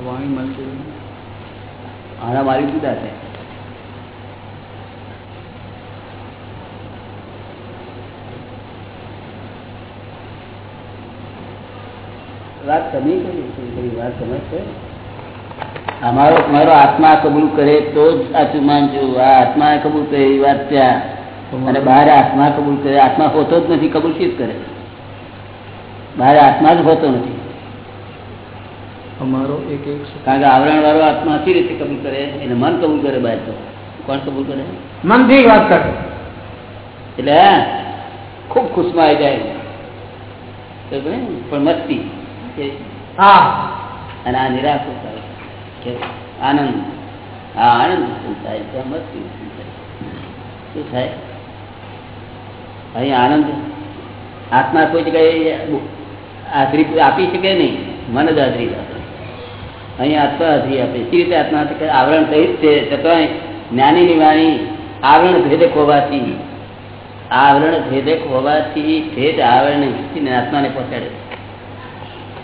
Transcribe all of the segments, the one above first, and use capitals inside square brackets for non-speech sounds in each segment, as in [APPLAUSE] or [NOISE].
વાણી મળતી આના મારી જુદા છે વાત તમે કરી વાત સમજ છે? અમારો મારો આત્મા કબૂલ કરે તો જ સાચું માનજો. આ આત્મા કબૂલ કરે એ વાત ત્યાં અને બહાર આત્મા કબૂલ કરે. આત્મા હોતો જ નથી કબૂલ શીત કરે? બહાર આત્મા જ હોતો નથી. અમારો એક એક કારણ કે આવરણ વાળો આત્મા સી રીતે કબૂલ કરે? એને મન કબૂલ કરે બહાર તો. કોણ કબૂલ કરે? મનથી વાત કરે. એટલે ખૂબ ખુશમાં આવી જાય. પણ મસ્તી. હા. અને આ નિરાશ આનંદ. હા આનંદ થાય? છે મસ્તી શું થાય? અહીં આનંદ. આત્મા કોઈ જગ્યાએ હાજરી આપી શકે નહીં. મન જ હાજરી અહીં આત્મા હતી આપે સી રીતે આત્મા કે આવરણ સહિત છે છતાં જ્ઞાનીની વાણી, આવરણ ભેદક હોવાથી આવરણ ભેદક હોવાથી ભેદ આવરણ ને આત્માને પહોંચાડે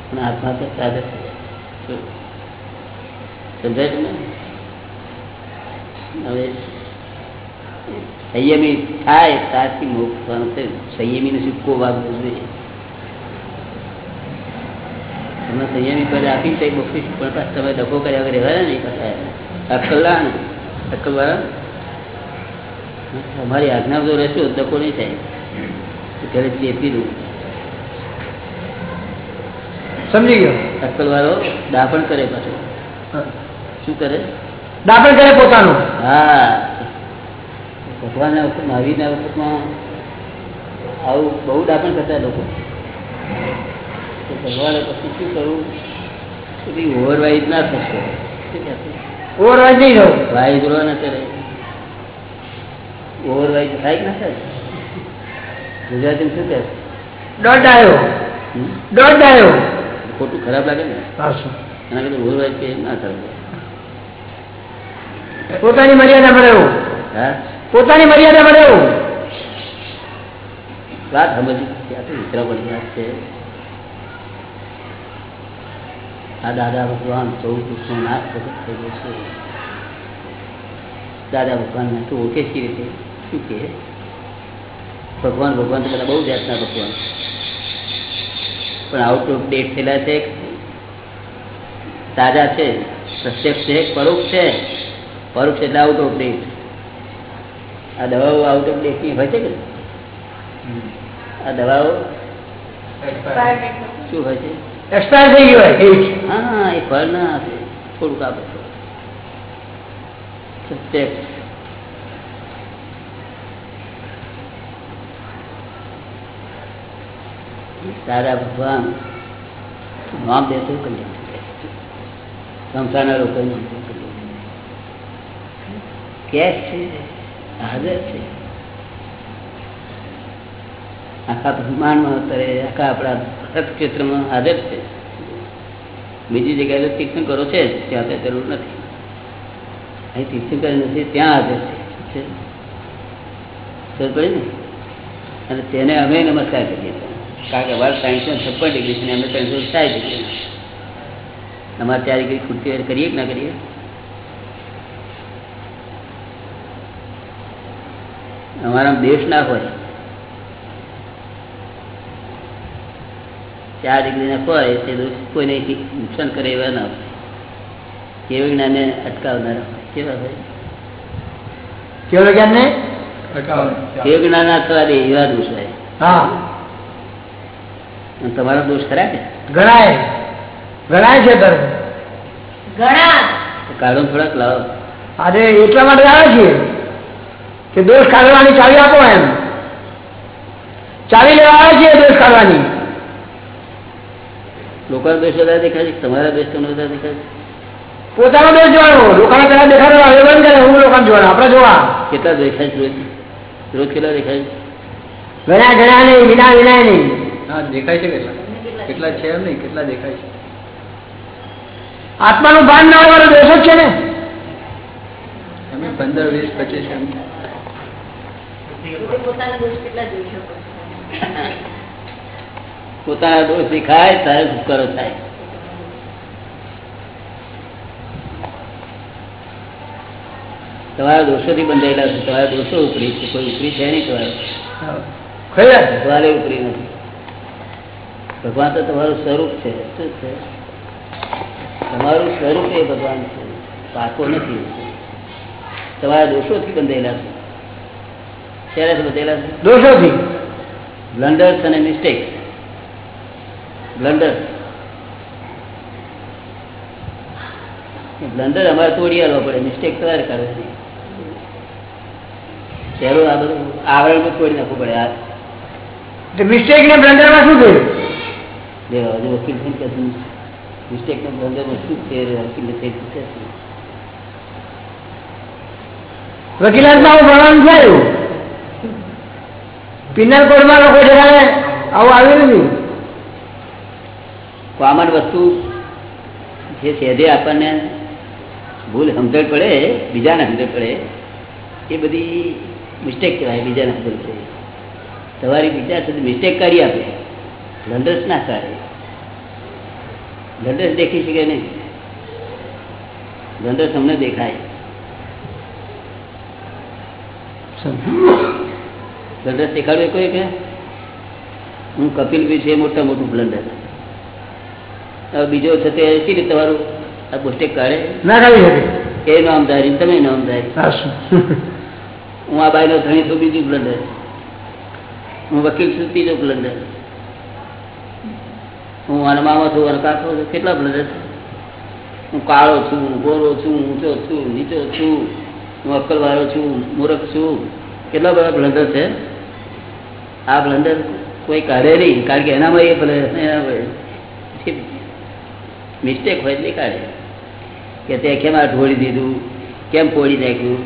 પણ આત્મા તો સાધક સમજાય છે ને હવે સંયમી થાય ત્યારથી મોક્ષ સંયમીને સિક્કો વાગવો જોઈએ? તમે સંયમી પદ આપી છે બક્ષીસ પણ પાછા તમે ડખો કર્યા વગર રહેવાના નહીં પાછા અક્કલલા ને અક્કલવાળા અમારી આજ્ઞા જો રહેશો તો નહીં થાય. ઘરે ચેપી દઉં સમજી ગયો. અક્કલ વાળો દાપણ કરે પાછું. શું કરે? દાપણ કરે પોતાનું. હા. ભગવાનના વખત મહાવીરના વખતમાં આવું બહુ દાપણ કરતા લોકો. તો ભગવાને પછી શું કરવું? બધી ઓવરવાઇઝ ના થશો? ઓવરવાઇઝ નહીં રહો. વાઇઝ રહો ના કરે ઓવરવાઇઝ થાય ના થાય? ગુજરાતીમાં શું કહે? દોઢ આવ્યો? દોઢ આવ્યો ખોટું ખરાબ લાગે ને? એના કરતા ઓવરવાઇઝ કે ના થાય? પોતાની મર્યાદામાં રહેવું. હા? પોતાની મર્યાદામાં રહેવું. વાત સમજી વિતરા બની વાત છે. આ દાદા ભગવાન ચૌદ પુરુષનો નાશ પ્રગટ ગયો છે. દાદા ભગવાનને તું ઓળખે સી રીતે શું કે? ભગવાન ભગવાન તો બધા બહુ જાતના ભગવાન પણ આઉટ ઓફ ડેટ થયેલા છે તાજા છે પ્રત્યક્ષ છે પરોક્ષ છે? પરોક્ષ એટલે આઉટ ઓફ ડેટ આ દવાઓ આઉટ ઓફ ડેટની હોય છે કે? આ દવાઓ શું હોય છે? એક્સપાયર થઈ ગયો. હા, એ ફળ ના આપે. થોડુંક આપે. સારા ભગવાન. નામ દેતો કલ્યાણ. સંસારના લોકો કેશ છે, હાજર છે. આખા બ્રહ્માંડમાં અત્યારે આખા આપણા ક્ષેત્રમાં હાજર છે. બીજી જગ્યાએ તો તીર્થંકરો છે ત્યાં તો જરૂર નથી. અહીં તીર્થંકર નથી, ત્યાં હાજર છે? ને? અને તેને અમે નમસ્કાર કરીએ કારણ કે વાર સાયન્સમાં છપ્પન ડિગ્રી છે અમે ત્રણસો સાઠ ડિગ્રી અમારે ચાર ડિગ્રી ખુરશી કરીએ કે ના કરીએ? અમારા દેશ ના હોય. ચાર ડિગ્રી ના હોય તે દોષ. કોઈને નુકસાન કરે એવા ના હોય. કેવું જ્ઞાને અટકાવનારા કેવા હોય? કેવળ જ્ઞાનને કેવું જ્ઞાન અથવા એવા દોષ હોય. હા. તમારા દોષ ખરા કે? ગણાય. ગણાય છે ધર્મ. કાઢો થોડાક લાવો. આજે એટલા માટે આવે છે કે દોષ કાઢવાની ચાવી આપો એમ. ચાવી લેવા આવે છે દોષ કાઢવાની. લોકોના દોષ વધારે દેખાય છે તમારા દોષ તમને વધારે દેખાય છે? પોતાનો દોષ જોવાનો. લોકોને પેલા દેખાડો હવે બંધ કરે હું લોકોને જોવાનું. આપણે જોવા. કેટલા દેખાય છે રોજ? રોજ કેટલા દેખાય છે? ઘણા ઘણા નહીં વિના વિના નહીં. હા દેખાય છે કેટલા? કેટલા છે એમ નહીં કેટલા દેખાય છે? આત્માનું ભાન ના હોય વાળો દોષ જ છે ને. અમે પંદર વીસ પચીસ એમ. પોતે દોષ કેટલા જોઈ શકો છો? પોતાના દોષ દેખાય ત્યારે ઉપકારો થાય. તમારા દોષોથી બંધાયેલા છે તમારા દોષો ઉપરી છે કોઈ ઉપરી છે નહીં તમારે. ઉપરી નથી. ભગવાન તો તમારું સ્વરૂપ છે શું છે? તમારું સ્વરૂપ એ ભગવાન છે પાકો નથી. તમારા દોષોથી બંધાયેલા છે. ક્યારે બંધાયેલા છે? દોષોથી? બ્લન્ડર્સ અને મિસ્ટેક્સ બ્લન્ડર. બ્લન્ડર અમારે તોડી આવવા પડે. મિસ્ટેક તમારે કરવાની પહેલું આ બધું આવરણ તોડી નાખવું પડે આ મિસ્ટેક ને બ્લન્ડરમાં શું થયું? હજુ વકીલ કહેતું મિસ્ટેક ને બ્લન્ડરમાં શું છે વકીલ થઈ છે. વકીલાતમાં આવું ભણવાનું છે પિનલ કોડમાં લોકો જરાને આવું આવ્યું નથી કોમન વસ્તુ જે સહેજે આપણને ભૂલ સમજણ પડે, બીજાને સમજણ પડે, એ બધી મિસ્ટેક કહેવાય, બીજાને સમજણ પડે. તમારી બીજા સુધી મિસ્ટેક કરી આપે. લંડર્સ ના કરે લંડર્સ દેખી શકે નહીં. લંડર્સ અમને દેખાય. બ્લન્ડર દેખાડ્યું કોઈ કે? હું કપિલ બી છે મોટા મોટું બ્લન્ડર બીજો છે તે શી રીતે તમારું આ પુસ્તક કરે? ના કરી શકે. એ નામધારી તમે નામધારી. હું આ બાઈનો ધણી છું બીજું બ્લન્ડર હું વકીલ છું ત્રીજો બ્લન્ડર હું આના મામા છું અને કાકો છું કેટલા બ્લન્ડર છે? હું કાળો છું ગોરો છું ઊંચો છું નીચો છું હું અક્કલવાળો છું મૂર્ખ છું. કેટલા બધા બ્લન્ડર છે? આ બ્લન્ડર કોઈ કરે નહીં કારણ કે એનામાં એ ભલે એના મિસ્ટેક હોય એટલે કાઢે. કે તે કેમ આ ઢોળી દીધું? કેમ પોળી નાખ્યું?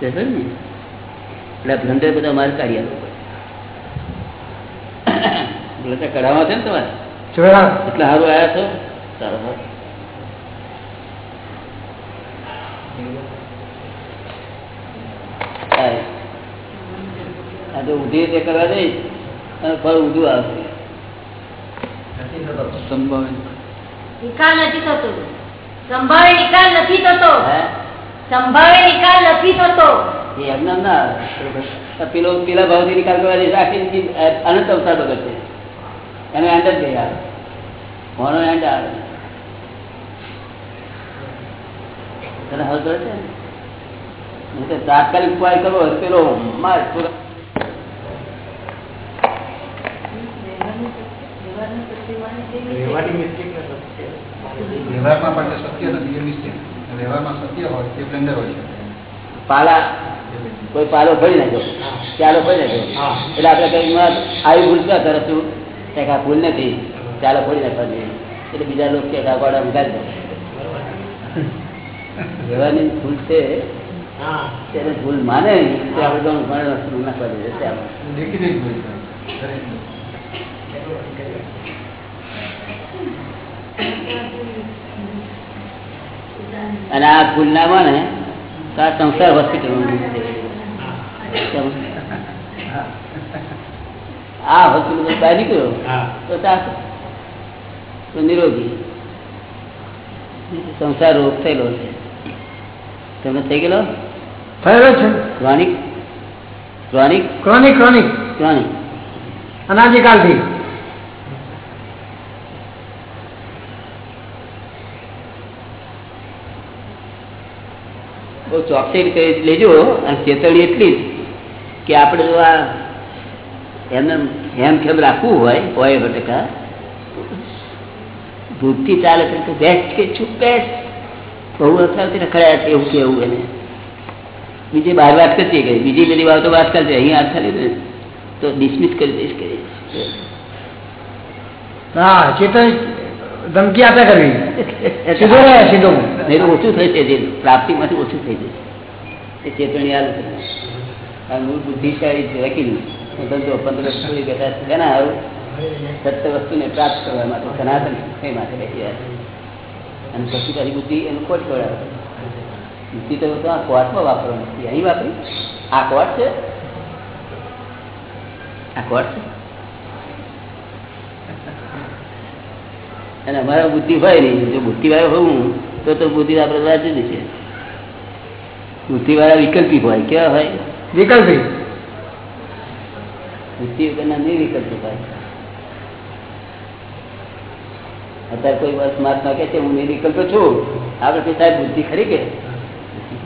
તે છે ને? એટલે બ્લન્ડર બધા મારે કાઢી આપવું પડે બ્લન્ડર કઢાવવા છે ને તમારે? એટલે સારું આવ્યા છો? સારું સારું. આ તો ઊંધી રીતે કરવા દઈશ અને ફળ ઊંધું આવશે. સંભાવે નિકાલ નથી થતો. સંભાવે નિકાલ નથી થતો. સંભાવે નિકાલ નથી થતો. એ ના પેલો પેલા ભાવથી નિકાલ કરવા જઈશ આખી અનંત અવતાર બગડશે એનો એન્ડ જ નહીં આવે. મોનો એન્ડ આવે. તને હલ કરે છે? ને? તો તાત્કાલિક ઉપાય કરો પેલો માર પૂરો- વ્યવહારમાં પણ સત્ય નથી એ મિસ્ટેક વ્યવહારમાં સત્ય હોય તે બ્લેન્ડર હોય છે પાલા કોઈ પાલો ફરી નાખ્યો. ચાલો ભરી નાખ્યો. એટલે આપણે કઈ આવી ભૂલ ક્યાં કરે છું કે આ ભૂલ નથી. ચાલો ફરી નાખવા જોઈએ એટલે બીજા લોકો કે આ ઉગાડી દો. વ્યવહારની ભૂલ છે. તેને ભૂલ માને. આપણે વસ્તુ નાખવા જોઈએ તે આપણે ભૂલ છે. દરેક. અને આ ભૂલ ના માને તો આ સંસાર હોસ્પિટલ આ હોસ્પિટલ બહાર નીકળ્યો તો તો નિરોગી. સંસાર રોગ થયેલો છે. તમને થઈ ગયેલો? થયેલો છે. Chronic? Chronic? Chronic chronic. Chronic. અનાદિકાલથી કરી લેજો, અને ચેતવણી એટલી જ કે આપણે જો આ એમને હેમ ખેમ રાખવું હોય હોય ભટકા ટકા ભૂતથી ચાલે તો બેસ્ટ કે છું બેસ્ટ બહુ અથવાથી રખડાયા એવું કેવું એને. બીજી બહાર વાત કરતી ગઈ બીજી બધી વાતો વાત કરતી અહીં હાથ ને તો ડિસમિસ કરી દઈશ કરી હા, ચેતન ધમકી આપે કરવી. [LAUGHS] સીધો રહે સીધો. નહીં ઓછું ઓછું થશે પ્રાપ્તિ પ્રાપ્તિમાંથી ઓછું થઈ જશે. એ ચેતવણી છે. આ મૂળ બુદ્ધિશાળી છે વકીલ હું ધંધો પંદર સુધી બેઠા છે. તેના આવું સત્ય વસ્તુને પ્રાપ્ત કરવા માટે સનાતન એ માટે બેસી રહ્યા અને પછી તારી બુદ્ધિ એનું ખોટ ખવડાવે બુદ્ધિ તો આ કોર્ટમાં વાપરવાની અહીં વાપરી? આ કોર્ટ છે? આ કોર્ટ છે? અને અમારા બુદ્ધિ હોય નહીં. જો બુદ્ધિ વાળો હોઉં તો તો બુદ્ધિ આપણે વાંચી છે. બુદ્ધિ વાળા વિકલ્પી હોય કેવા હોય? વિકલ્પી. બુદ્ધિ વગરના નહીં વિકલ્પી હોય. અત્યારે કોઈ વર્ષ મહાત્મા કે છે હું નિર્વિકલ્પ છું. આપણે કે સાહેબ બુદ્ધિ ખરી કે?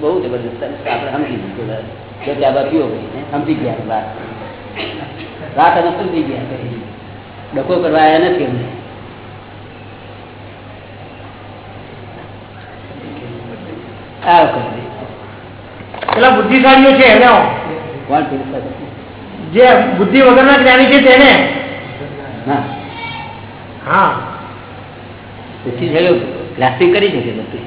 બહુ જબરદસ્ત આપણે સમજી દીધું જો ચાબા પીવો ભાઈ સમજી ગયા વાત. રાત અમે સમજી ગયા કરી ડકો કરવા આવ્યા નથી અમને આવ કરી પેલા બુદ્ધિશાળીઓ છે એને જે બુદ્ધિ વગરના જ્ઞાની છે તેને? હા. પછી છેલ્લો ગ્રાફિંગ કરી શકે બધું.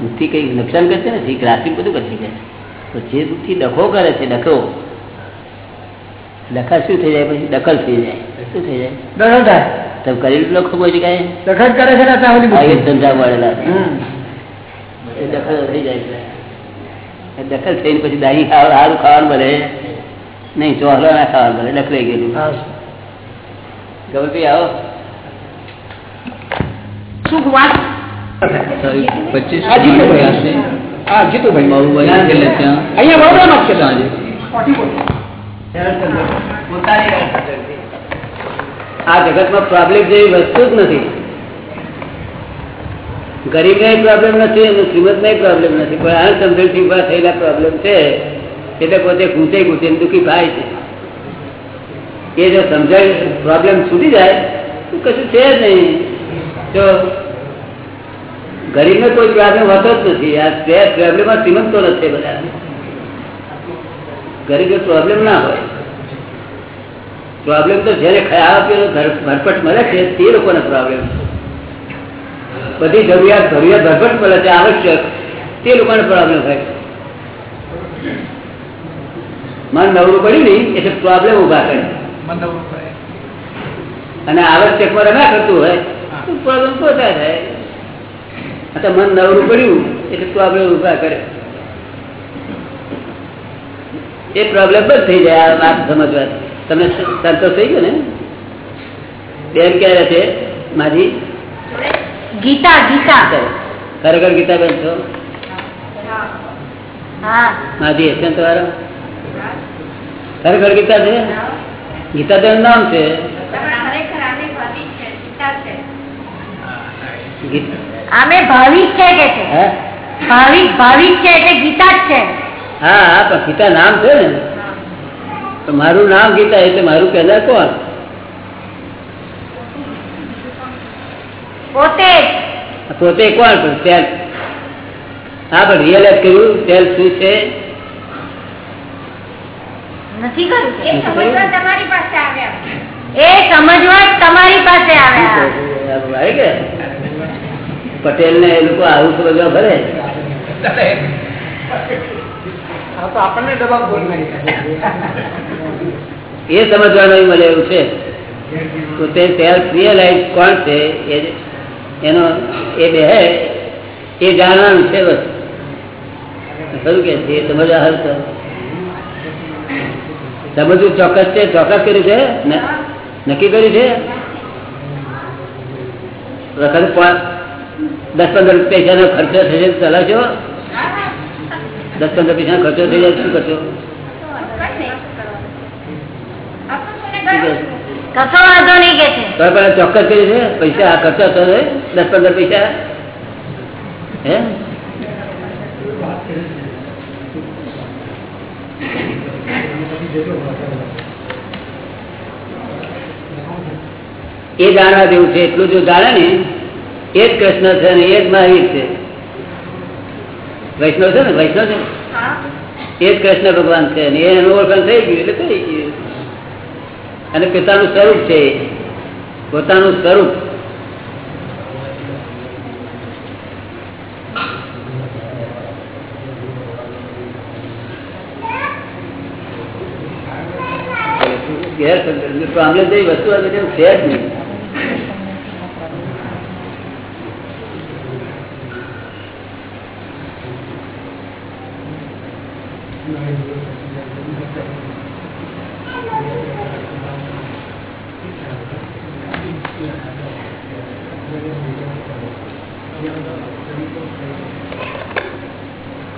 બુદ્ધિ કઈ નુકસાન કરશે નથી ગ્રાફિંગ બધું કરી શકે. તો જે બુદ્ધિ ડખો કરે છે ડખો ડખા શું થઈ જાય પછી? દખલ થઈ જાય. શું થઈ જાય? દખલ થાય. તમે કરેલું લખો કોઈ કઈ? દખલ કરે છે ને ત્યાં એ દખલ થઈ જાય છે. એ દખલ થઈને પછી દાહી ખાવા સારું ખાવાનું મળે નહીં ચોહલો ના ખાવાનું મળે ડખલાઈ ગયેલું. હા. ગમતી આવો? સુખ વાત? પચીસ આ જીતુભાઈ હા જીતુભાઈ બાબુભાઈ છેલ્લે ત્યાં અહીંયા વડોદરામાં જ છે. સાંજે. આ જગતમાં પ્રોબ્લેમ જેવી વસ્તુ જ નથી. ગરીબને પ્રોબ્લેમ નથી અને શ્રીમંતને પ્રોબ્લેમ નથી. પણ આ સમજણથી ઊભા થયેલા પ્રોબ્લેમ છે એટલે પોતે ઘૂંચે ઘૂંચે દુઃખી થાય છે. એ જો સમજાય પ્રોબ્લેમ છૂટી જાય, તો કશું છે જ નહીં. જો ગરીબને કોઈ પ્રોબ્લેમ હોતો જ નથી. આ પ્રોબ્લેમમાં શ્રીમંતો નથી બધા. ગરીબને પ્રોબ્લેમ ના હોય. પ્રોબ્લેમ તો જેને ખયા આપેલો ભરપટ મળે છે, તે લોકોને પ્રોબ્લેમ બધી જરૂરિયાત જરૂરિયાત ભરપટ મળે છે આવશ્યક. તે લોકોને પ્રોબ્લેમ થાય. મન નવરું પડ્યું નહીં એટલે પ્રોબ્લેમ ઊભા કરે. અને આવશ્યકમાં રમ્યા કરતું હોય તો પ્રોબ્લેમ પોતા થાય. અથવા મન નવરું પડ્યું એટલે પ્રોબ્લેમ ઊભા કરે. એ પ્રોબ્લેમ બંધ થઈ જાય આ વાત સમજવા. તમને સંતોષ થઈ ગયો ને? બેન ક્યારે છે? મારી ગીતા ગીતા. ખરેખર ગીતાબેન છો? હા. હશે તમારો ખરેખર ગીતા છે? ગીતાબેન નામ છે? અમે ભાવિક છે કે છે? ભાવિક ભાવિક છે એટલે ગીતા જ છે. હા હા પણ ગીતા નામ છે ને. તો મારું નામ ગીતા એટલે મારું પહેલા કોણ? પોતે. પોતે કોણ પણ સેલ્ફ. હા પણ રિયલાઇઝ કર્યું સેલ્ફ શું છે? નથી કર્યું? એ તમારી પાસે આવ્યા. એ સમજવા તમારી પાસે આવ્યા. પટેલ ને એ લોકો આવું સમજવા ભરે. હા તો આપણને દબાવ એ સમજવાનું મળે એવું છે. તો તે સેલ્ફ રિયલાઇઝ કોણ છે? એ એનો એ બે એ જાણવાનું છે બસ. ખરું કે છે? સમજવા હલ તો. સમજવું ચોક્કસ છે? ચોક્કસ કર્યું છે? નક્કી કર્યું છે? વખત દસ પંદર પૈસાનો ખર્ચો થશે ચલાવશો? દસ પંદર પૈસાનો ખર્ચો થઈ જાય શું કરશો? કશો વાંધો નહીં કે છે. તો પણ ચોક્કસ કર્યું છે પૈસા ખર્ચો થશે દસ પંદર પૈસા. હે? એ જાણવા જેવું છે એટલું જો જાણે ને એ જ કૃષ્ણ છે ને એ જ મહાવીર છે. વૈષ્ણવ છે ને વૈષ્ણવ છે? એ જ કૃષ્ણ ભગવાન છે ને એનું ઓળખાણ થઈ ગયું એટલે થઈ ગયું. અને પિતાનું સ્વરૂપ છે પોતાનું સ્વરૂપ. ગેરસમજ પ્રોબ્લેમ જેવી વસ્તુ આ એવું છે જ નહીં.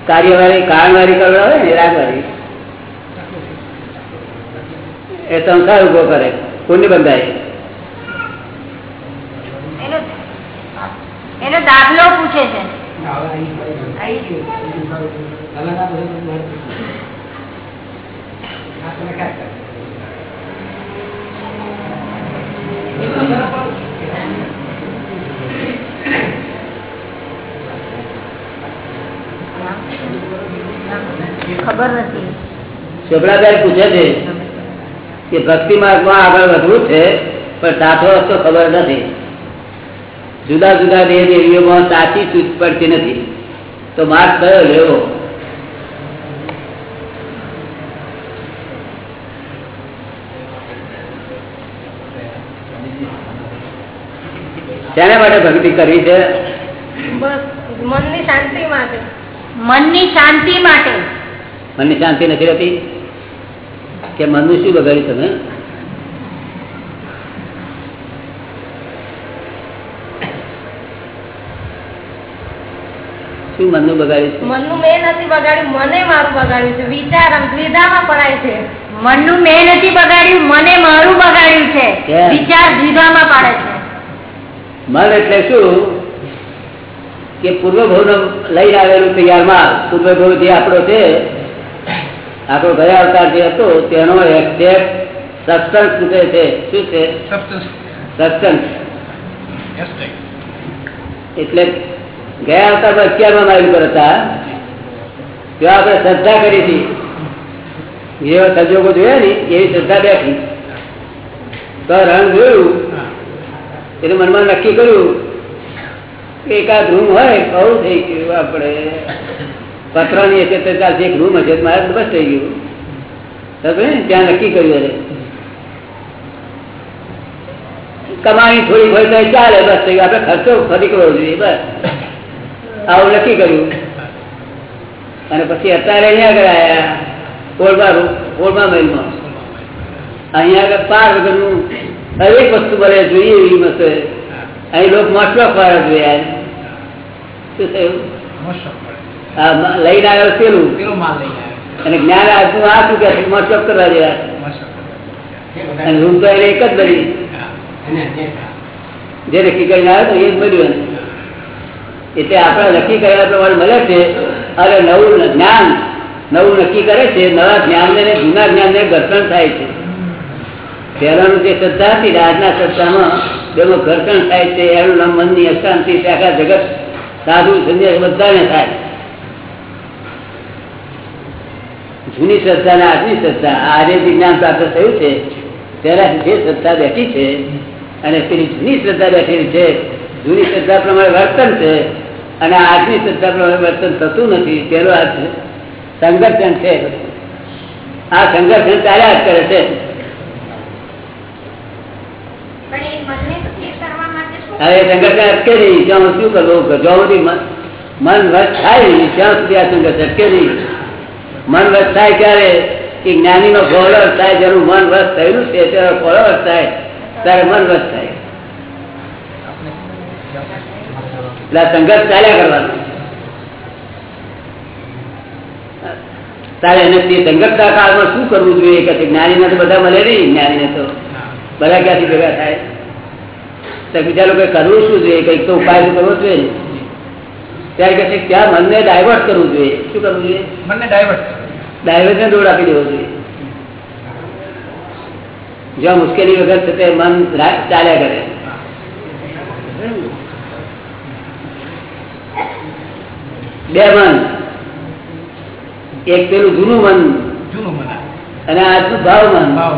કાર્યવાહી કારણવાળી કરવા હોય ને રાગવાળી એ સંસાર ઊભો કરે પુણ્ય બંધાય? એનો એનો દાખલો પૂછે છે. ખબર નથી. શોભનાબેન પૂછે છે કે ભક્તિ માર્ગમાં આગળ વધવું છે પણ સાચો રસ્તો ખબર નથી. જુદા જુદા દેહ દેવીઓમાં સાચી સૂચ પડતી નથી. તો માર્ગ કયો લેવો? શેના માટે ભક્તિ કરવી છે? બસ મનની શાંતિ માટે. મનની શાંતિ માટે. મનની શાંતિ નથી રહેતી? કે મનનું શું બગાડ્યું તમે? શું મનનું બગાડ્યું મનનું મેં નથી બગાડ્યું મને મારું બગાડ્યું છે. વિચાર દ્વિધામાં પડાય છે. મનનું મેં નથી બગાડ્યું મને મારું બગાડ્યું છે. વિચાર દ્વિધામાં પાડે છે. મન એટલે શું? કે પૂર્વભવ લઈને આવેલું તૈયાર માલ. પૂર્વભવ જે આપણો છે. આપણો ગયા અવતાર જે હતો તેનો એક્ઝેક્ટ સબસ્ટન્સ રૂપે છે શું છે? સબસ્ટન્સ એટલે ગયા અવતારમાં અગિયારમાં માઇલ પર હતા. ત્યાં આપણે શ્રદ્ધા કરી હતી જેવા સંજોગો જોયા ને એવી શ્રદ્ધા બેઠી. તો રંગ જોયું. એટલે મનમાં નક્કી કર્યું કે એકાદ રૂમ હોય બહુ થઈ ગયું આપણે. પતરાની હશે તો ચાલશે, એક રૂમ હશે મારે બસ થઈ ગયું. ત્યાં નક્કી કર્યું કમાણી થોડી હોય તો ચાલે, બસ થઈ ગયું. આપણે ખર્ચો ફરી કરવો જોઈએ, બસ. આવું નક્કી કર્યું. અને પછી અત્યારે અહીંયા આગળ આવ્યા રૂમ કોળબા મહેલમાં અહીંયા આગળ પાર વગરનું દરેક વસ્તુ મળે, જોઈએ એવી મસ્ત. અહીં લોકો મોટલો ખોરાક જોયા. શું થયું? લઈને આવ્યો પેલું. અને જ્ઞાન આજનું આ શું કે મોટલો કરવા જેવા અને રૂમ તો એને એક જ બની. જે નક્કી કરીને આવ્યો તો એ જ મળ્યું એટલે આપણે નક્કી કર્યા પ્રમાણે મળે છે અને નવું જ્ઞાન નવું નક્કી કરે છે નવા જ્ઞાનને ને જૂના જ્ઞાનને ઘર્ષણ થાય છે. પહેલાનું જે શ્રદ્ધા હતી આજના શ્રદ્ધામાં બેમાં ઘર્ષણ થાય છે એનું નામ મનની અશાંતિ આખા જગત સાધુ સંન્યાસ બધાને થાય. જૂની શ્રદ્ધા અને આજની શ્રદ્ધા આજે જે જ્ઞાન પ્રાપ્ત થયું છે ત્યારે જે શ્રદ્ધા બેઠી છે અને પેલી જૂની શ્રદ્ધા બેઠેલી છે જૂની શ્રદ્ધા પ્રમાણે વર્તન છે અને આજની શ્રદ્ધા પ્રમાણે વર્તન થતું નથી તેનો આ સંઘર્ષણ છે. આ સંઘર્ષણ ચાલ્યા જ કરે છે. હવે સંઘર્ષ અટકે નહીં ત્યાં શું કરવું જ્યાં સુધી મન વશ થાય નહીં ત્યાં સુધી આ સંઘર્ષ અટકે નહીં. મન વશ થાય ક્યારે? કે જ્ઞાનીનો ફોલોઅર થાય, જેનું મન વશ થયેલું છે ત્યારે ફોલોઅર થાય. ત્યારે મન વશ થાય. એટલે સંઘર્ષ ચાલ્યા કરવાનો. તારે એને તે સંઘર્ષના કાળમાં શું કરવું જોઈએ? કે જ્ઞાનીને તો બધા મળે નહીં, જ્ઞાનીને તો બધા ક્યાંથી ભેગા થાય? તો બીજા લોકો કરવું શું જોઈએ? કંઈક તો ઉપાય કરવો જોઈએ ને. ત્યારે કે છે મનને ડાયવર્ટ કરવું જોઈએ. શું કરવું જોઈએ? મનને ડાયવર્ટ ડાયવર્ટને દોડ આપી દેવો જોઈએ. જ્યાં મુશ્કેલી વગર છે તે મન ચાલ્યા કરે. બે મન. એક પેલું જૂનું મન. જૂનું મન અને આજનું ભાવ મન. ભાવ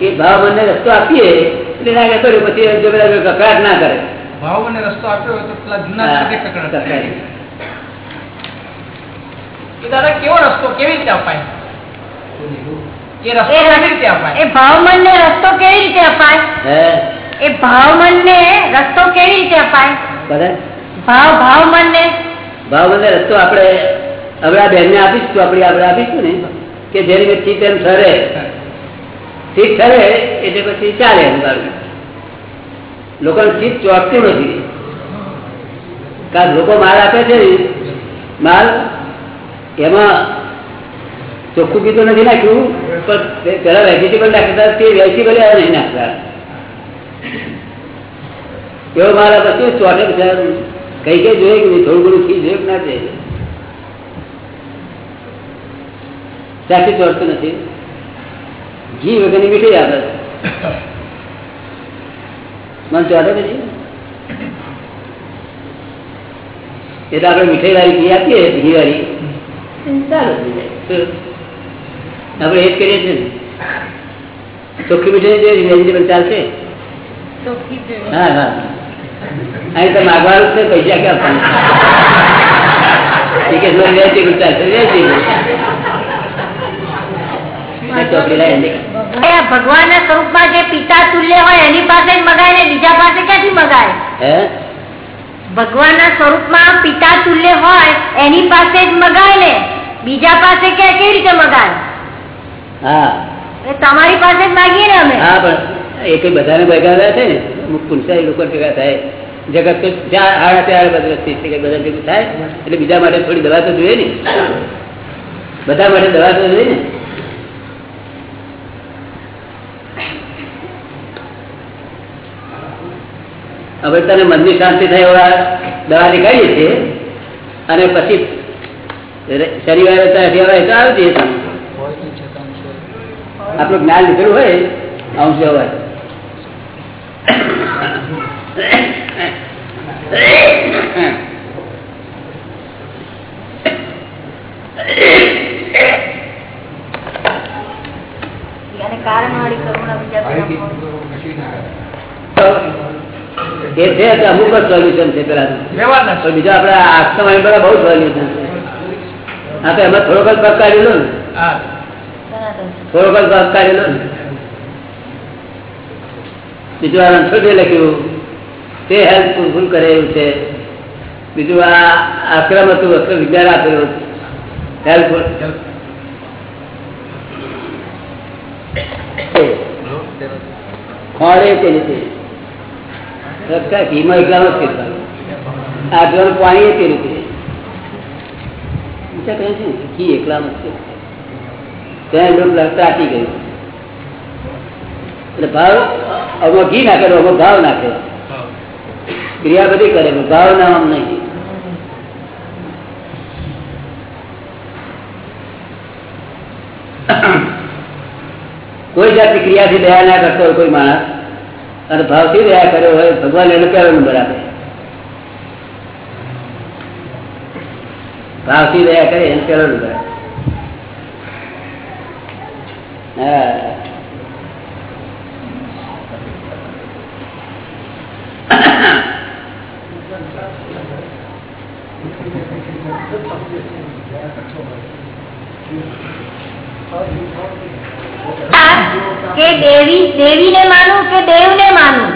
એ ભાવ મનને રસ્તો આપીએ એટલે ના કહેતો પછી કકડાટ ના કરે. ભાવ મને રસ્તો આપ્યો હોય તો પેલા જૂના કકડાટ એ દાદા કેવો રસ્તો? કેવી રીતે અપાય? એ રસ્તો કેવી રીતે અપાય? એ ભાવમન ને રસ્તો કેવી રીતે અપાય? હે? એ ભાવમન ને રસ્તો કેવી રીતે અપાય? ભાવ ભાવમન ને ભાવ બંને રસ્તો આપણે હવે આ બેનને આપીશું તો આપણે આપીશું ને? કે જેની મેં ચીત એમ ઠરે. ચીત ઠરે એટલે પછી ચાલે એમ લોકોને ચીત ચોટતું નથી. કારણ લોકો માલ આપે છે ને? માલ? એમાં ચોખ્ખું કીધું નથી નાખ્યું, પણ પેલા વેજીટેબલ નાખતા તે વેજીટેબલ નહીં નાખતા. એવો મારા પછી ચોટે કઈ કઈ જોઈએ કે થોડું ઘણું ખી જોઈએ ના જોઈએ? ત્યાંથી ચોટતું નથી. ઘી વગરની મીઠી આવે મને ચોટે પછી એટલે આપણે મીઠાઈ વાળી ઘી આપીએ ઘી વાળી ચાલો થઈ જાય. આપણે એ જ કરીએ છીએ ને. ચોખ્ખી મીઠાઈ જોઈએ વેજીટેબલ ચાલશે. હા હા. અહીં તો માગવાનું છે પૈસા ક્યાં આપવાના? ટિકિટ નો ચાલશે ભગવાનના સ્વરૂપમાં જે પિતા તુલ્ય હોય એની પાસે જ મગાય ને બીજા પાસે ક્યાંથી મગાય? હે? ભગવાનના સ્વરૂપમાં પિતા તુલ્ય હોય એની પાસે જ મગાય ને. બીજા પાસે કે કેવી રીતે મગાય હા. એ તમારી પાસે જ માગીએ ને અમે. હા પણ એ કઈ બધાને ભેગા થયા છે ને? અમુક પુનસાઈ લોકો ભેગા થાય. જગત તો જ્યાં હાડા ચાર બધા છે કે બધા ભેગું થાય એટલે બીજા માટે થોડી દવા તો જોઈએ ને? બધા માટે દવા તો જોઈએ ને? હવે તને મનની શાંતિ થાય એવા દવા નીકાળીએ છીએ. અને પછી શનિવારે તમે આપણું જ્ઞાન લીધેલું હોય અંશ હોય એ છે અમુક જ સોલ્યુશન છે પેલા બીજા આપડે બધા બહુ સોલ્યુશન છે. હા તો એમાં થોડોક જ પગ કાઢેલો ને. થોડોક જ પગ કાઢેલો ને. બીજું આ રણછોડે લખ્યું તે હેલ્પફુલ કરે એવું છે. બીજું આ આક્રમ હતું અક્રમ વિજ્ઞાન આપેલું હેલ્પફુલ ખોળે તે રીતે? રસ્તા ઘીમાં જ. આ પીવાનું પાણી એ તે રીતે? ઊંચા છે ઘી ગયું. એટલે ભાવ નાખે ક્રિયા બધી કરે ભાવ ના આમ નહીં. કોઈ જાતની ક્રિયાથી દયા ના કરતો હોય કોઈ માણસ, અને ભાવથી દયા કર્યો હોય, ભગવાન એને કહેવાનું નંબર ભાવથી રહ્યા કરે એને પેલો કરે. કે દેવી દેવીને માનું કે દેવને માનું?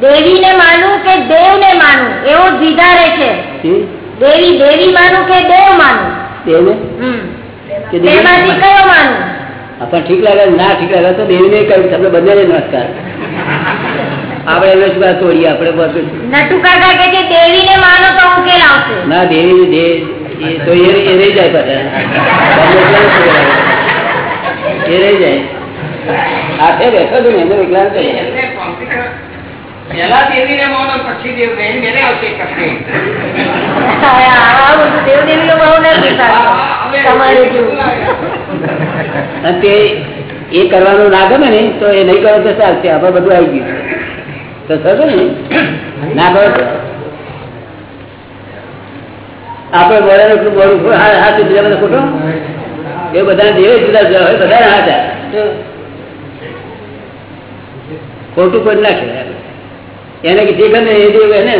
દેવીને માનું કે દેવને માનું? એવો દ્વિધારે છે. શી? દેવી દેવી માનું કે દેવ માનું. દેવી? કયો માનું? આપણને ઠીક લાગે ના ઠીક લાગે તો દેવી ને કહ્યું તમને બંને નમસ્કાર. આપડે એમને શું તોડીએ આપણે બધું છે દેવીને માનો તો ઉકેલ આવશે? ના દેવી તો એ રહી જાય પાછા. એ રહી જાય. આખે બેઠો છું ને એને એકલા પેલા દેવીને માનો પછી દેવ ને એને આવશે કશે આ બધું દેવ દેવીનો બહુ નથી તમારે તે એ કરવાનું ના ગમે ને, તો એ નહીં કરો તો ચાલશે આપણે બધું આવી ગયું તો થશે ને? ના કરો આપણે બોલે એટલું બોલું, હા હા, તો બીજા બધા ખોટો? એ બધા દેવે જુદા જુદા હોય બધા હાથ ખોટું કોઈ નાખે એને જે ગમે એ એને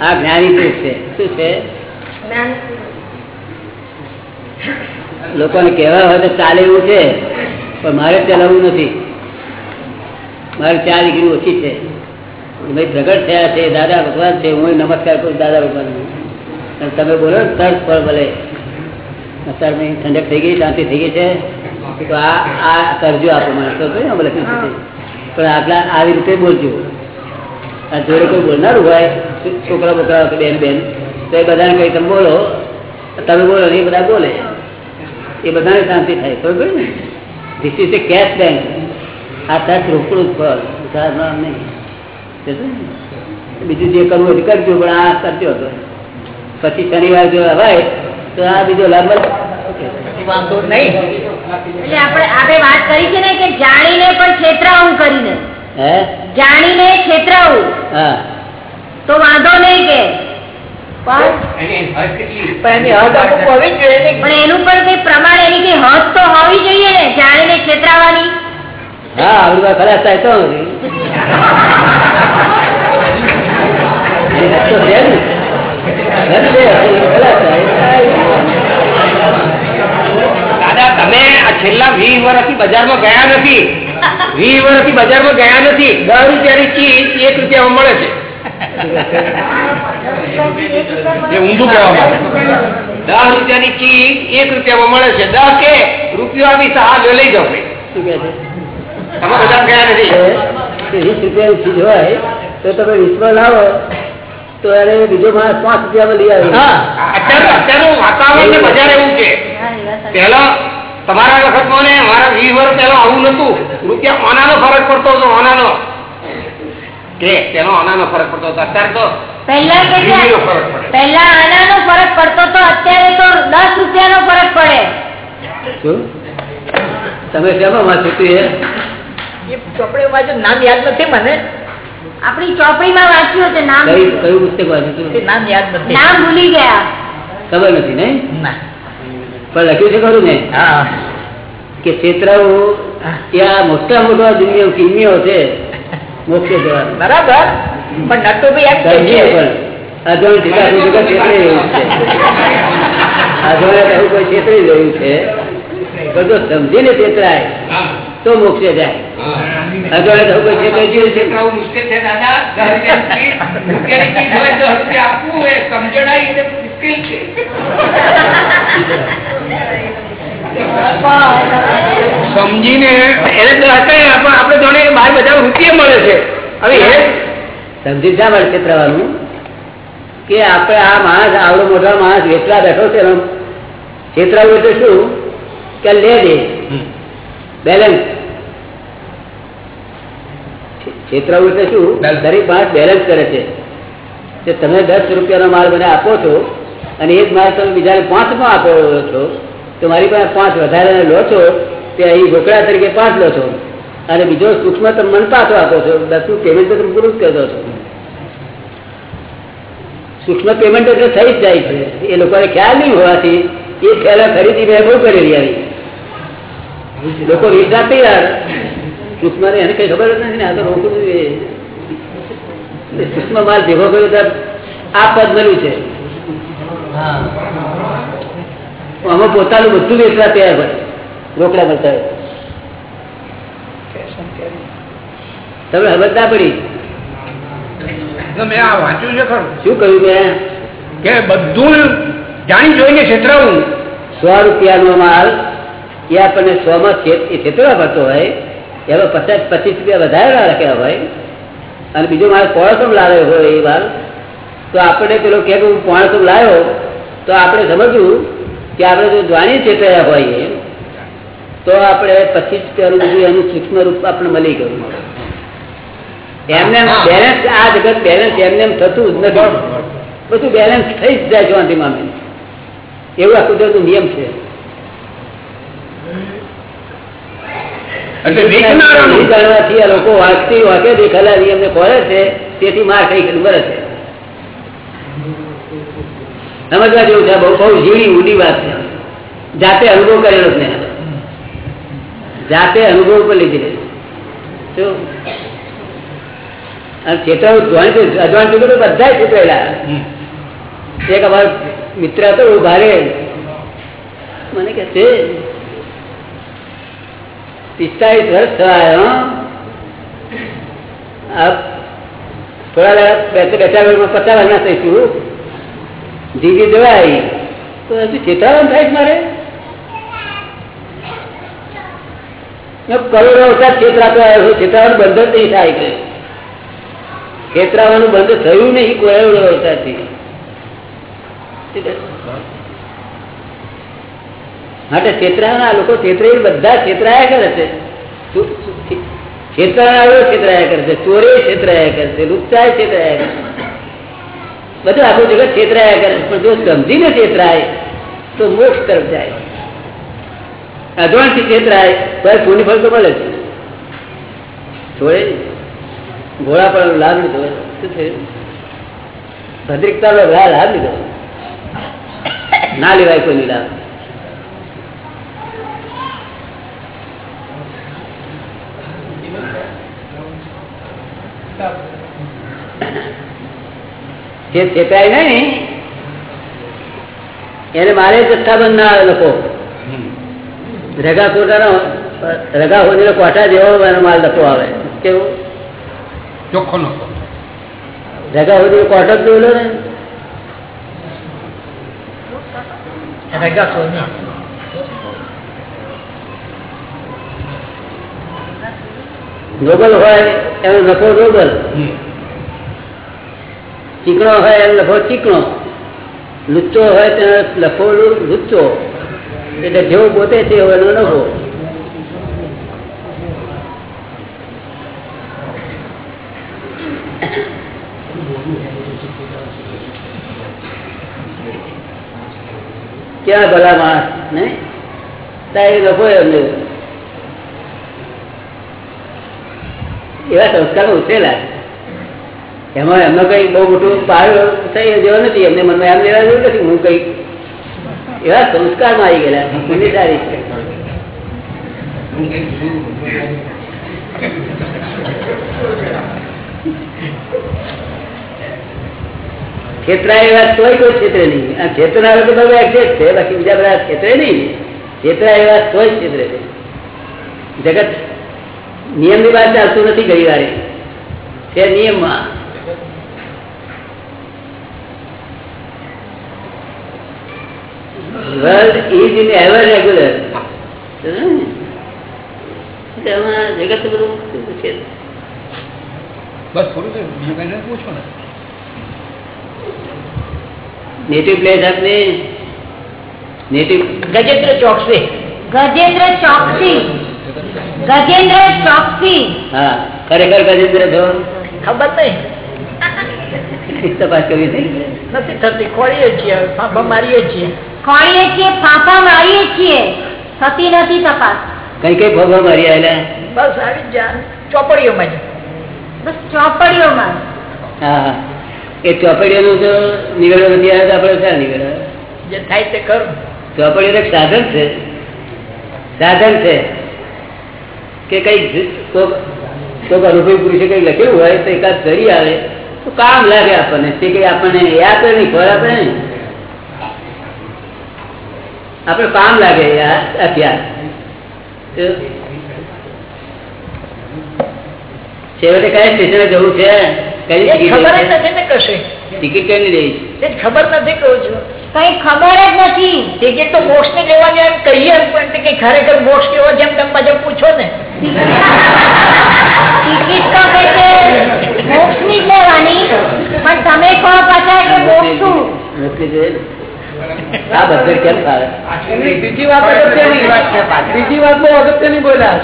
આ જ્ઞાની છે. શું છે? લોકોને કહેવા હોય તો ચાલે એવું છે, પણ મારે ચલાવવું નથી. મારે ચાર ડિગ્રી ઓછી છે. ભાઈ પ્રગટ થયા છે, દાદા ભગવાન છે, હું નમસ્કાર કરું દાદા ભગવાન તમે બોલો તર્ક પર ભલે. અત્યારે ઠંડક થઈ ગઈ શાંતિ થઈ ગઈ છે. તો આ આ કરજો આપો મને તો. પણ આટલા આવી રીતે બોલજો. આ જોડે કોઈ બોલનારું હોય છોકરા બોકરા બેન બેન તો એ બધાને કઈ તમે બોલો. તમે બોલો ને એ બધા બોલે. એ બધાને શાંતિ થાય ખબર ને? This is a cash bank આ સાહેબ રોકડું જ ફળ સાહેબ નહીં. બીજું જે કરવું હોય કરજો પણ આ કરજો પછી શનિવાર જો હોય તો આ બીજો લાભ વાંધો નહીં. એટલે આપણે આપણે વાત કરી છે ને કે જાણીને પણ છેતરાવું કરીને. હે? જાણીને છેતરાવું. હા. તો વાંધો નહીં કે. પણ પણ એની હદ અમુક હોવી જ જોઈએ ને. પણ એનું પણ કઈ પ્રમાણ એની કઈ હદ તો હોવી જોઈએ ને જાણીને છેતરાવાની. હા આવડી વાત ખલાસ થાય તો [LAUGHS] દાદા તમે આ છેલ્લા વીસ વર્ષથી બજારમાં ગયા નથી. વીસ વર્ષથી બજારમાં ગયા નથી. દસ રૂપિયાની ચીજ એક રૂપિયામાં મળે છે. એ ઊંધું દસ રૂપિયાની ચીજ એક રૂપિયામાં મળે છે. દસ કે રૂપિયો આવી હા લઈ છે? તમે બધા ગયા નથી. વીસ રૂપિયાની ચીજ હોય તો તમે વીસમાં લાવો. તો એને બીજો માણસ પાંચ રૂપિયામાં લઈ આવે અત્યારે અત્યારનું વાતાવરણ ને બજાર એવું છે પહેલા તમારા વખત ને મારા વીસ વર્ષ પહેલા આવું નતું રૂપિયા ઓનાનો ફરક પડતો હતો ઓનાનો. કે તેનો ઓનાનો ફરક પડતો હતો. અત્યારે તો પહેલા પહેલા આનાનો ફરક પડતો તો અત્યારે તો દસ રૂપિયાનો ફરક પડે. શું? તમે હતું એ? એ ચોપડીમાં નામ યાદ નથી મને. આપણી ચોપડીમાં વાંચ્યું છે નામ કઈ કયું પુસ્તક વાંચ્યું હતું? નામ યાદ નથી. નામ ભૂલી ગયા. ખબર નથી નહીં પણ લખ્યું છે ખરું ને? કે છેતરાઓ ત્યાં મોટા મોટા દુનિયા કિમિયો છે મોક્ષ જવાનું. બરાબર. પણ નટુભાઈ એમ કે છે. પણ અજવાણ ટીકા ટીકા છેતરી રહ્યું છે. અજવાણ એવું કોઈ છેતરી રહ્યું છે. બધું સમજીને છેતરાય તો મોક્ષે જાય. સમજીને એને તો આપડે જોડે બહાર બધા રૂપિયા મળે છે. હવે એ સમજી શા માટે છેતરાવાનું કે આપણે આ માણસ આવડો મોટો માણસ વેચવા બેઠો છે એનો છેતરાવું એટલે શું? કે લે દે. બેલેન્સ છેતરાવું એટલે શું? દરેક માણસ બેલેન્સ કરે છે. કે તમે દસ રૂપિયાનો માલ મને આપો છો અને એક માલ તમે બીજાને પાંચમાં આપો છો તો મારી પાસે પાંચ વધારે લો છો તે અહીં રોકડા તરીકે પાંચ લો છો. અને બીજો સૂક્ષ્મ તમે મને પાછો આપો છો. દસનું પેમેન્ટ તો તમે પૂરું જ કરી છો સૂક્ષ્મ પેમેન્ટ એટલે થઈ જ જાય છે. એ લોકોને ખ્યાલ નહીં હોવાથી એ પહેલાં ખરીદી મેં બહુ કરેલી આવી. લોકો વિશ્વાસ સૂક્ષ્મ ને એને કઈ ખબર જ નથી ને આ તો રોકવું જોઈએ એટલે માલ ભેગો કર્યો ત્યારે આ પદ મળ્યું છે. આમાં પોતાનું બધું વેચવા તૈયાર હોય. રોકડા મળતા તમે સમજ ના પડી? મેં આ વાંચ્યું છે ખરું? શું કહ્યું મેં? કે બધું જાણી જોઈને છેતરાવું. સો રૂપિયાનો માલ એ આપણને સો માં છેતરા પડતો હોય એમાં પચાસ પચીસ રૂપિયા વધારે રાખ્યા હોય અને બીજો મારે પોણસો લાવ્યો હોય એ વાર તો આપણે પેલો કે હું પોણસો લાવ્યો તો આપણે સમજવું કે આપણે જો જાણી છેતર્યા હોઈએ તો આપણે પચીસ રૂપિયાનું બધું એનું સૂક્ષ્મ રૂપ આપણે મળી ગયું. એમને બેલેન્સ આ જગત બેલેન્સ એમને એમ થતું જ નથી. બધું બેલેન્સ થઈ જ જાય શાંતિ મામે એવું આ કુદરતનો નિયમ છે. જાણવાથી આ લોકો વાંચતી વાંકે દેખાલા નિયમને ખોરે છે તેથી માર થઈ ખાઈને કરે છે. સમજવા જેવું છે બહુ બહુ ઝીણી ઊંડી વાત છે. જાતે અનુભવ કરેલો જ નહીં. જાતે અનુભવ પર લીધી શું અને ચેતવણ અજવાણ ચૂક્યું બધા ચૂકવેલા એક અમારો મિત્ર હતો ભારે મને કે છે પિસ્તાળીસ વર્ષ થયા થોડા બે બે ચાર વર્ષમાં પચાસ વર્ષના થઈશું. જીવી જવાય. તો હજુ ચેતાવન થાય મારે? કરોડો ખેતરા તો આવ્યો છું ચેતરાવાનું બંધ જ નહીં થાય કે છેતરાવાનું બંધ થયું નહીં, કોઈ અવતારથી માટે છેતરાના લોકો છેતરાઈ બધા છેતરાયા કરે છે. છેતરાનારો છેતરાયા કરે છે. ચોરે છેતરાયા કરે છે. લુપ્તાય છેતરાયા કરે છે. બધું આખું જગત છેતરાયા કરે પણ જો સમજીને છેતરાય, તો મોક્ષ તરફ જાય. અજવાણથી છેતરાય તો પુણ્ય ફળ તો મળે છે છોડે ઘોડા પણ લાભ લીધો. શું થયું? ભદ્રિકતા લાભ લીધો. ના લેવાય કોઈની લાભ જે ચેતાય નહીં એને મારે જથ્થાબંધ ના આવે લોકો. રગા કોટાનો રગા હોદીનો કોઠા જેવો એનો માલ લખો આવે. કેવું? ચોખ્ખો નતો રગા હોદીનો કોઠો જ જોયેલો ને? રગા સોની નોબલ હોય એનો નફો રોગલ ચીકણો હોય એનો નફો ચીકણો. લુચ્ચો હોય તેનો લફો લુચ્ચો. એટલે જેવો પોતે છે એનો નફો. ક્યાં ભલા માણસ ને તારે નફો એમને એવા સંસ્કારો ઉતરેલા એમાં એમનો કઈ બહુ મોટું પાર થઈ જેવો નથી. એમને મનમાં એમ લેવા જેવું નથી હું કઈ એવા સંસ્કારમાં આવી ગયેલા સારી છે. એવા તોય કોઈ ક્ષેત્રે નહીં. આ છેતરનારો તો બધું એક્ઝેક્ટ છે. બાકી બીજા બધા ક્ષેત્રે નહીં. ખેતરા એવા તોય ક્ષેત્રે છે. જગત નિયમની વાત ચાલતું નથી ગઈ વારે છે નિયમમાં? World is in ever regular જગત બધું છે બસ પૂરું થયું બીજું કઈ નથી પૂછો ને. નેટિવ પ્લેસ આપને નેટિવ ગજેન્દ્ર ચોકસી. ગજેન્દ્ર ચોકસી. ગજેન્દ્ર ચોકસી. હા ખરેખર ગજેન્દ્ર છો? ખબર નહીં. તપાસ કરવી થઈ નથી થતી ખોળીએ છીએ ફાંફા મારીએ છીએ. ખોળીએ છીએ ફાંફા મારીએ છીએ. થતી નથી તપાસ. કઈ કઈ ભોગવા મારી આવેલા બસ આવી જ ચોપડીઓમાં બસ ચોપડીઓમાં. હા એ ચોપડીઓનું તો નિવેડો નથી આપણે ક્યાં નિવેડો? જે થાય તે કરું. ચોપડીઓ એક સાધન છે. સાધન છે. કે કઈ કોક અનુભવી પુરુષે કઈ લખેલું હોય તો એકાદ ધરી આવે તો કામ લાગે આપણને. તે કઈ આપણને યાદ તો નહીં ખબર આપણે આપણે કામ લાગે યાર અત્યાર છેવટે કયા સ્ટેશને જવું છે? કઈ ખબર નથી ને કશે. ટિકિટ કઈ લેવી છે. ખબર નથી કહું છું. કઈ ખબર જ નથી. ટિકિટ તો મોક્ષ ને લેવાની એમ કહીએ પણ કઈ ખરેખર મોક્ષ કેવો જેમ તમે પાછા પૂછો ને. ટિકિટ તો કે છે ની લેવાની. પણ તમે કહો પાછા કે મોક્ષ શું? આ બધે કેમ થાય? બીજી વાત અગત્યની. બીજી વાત બહુ અગત્યની બોલ્યા.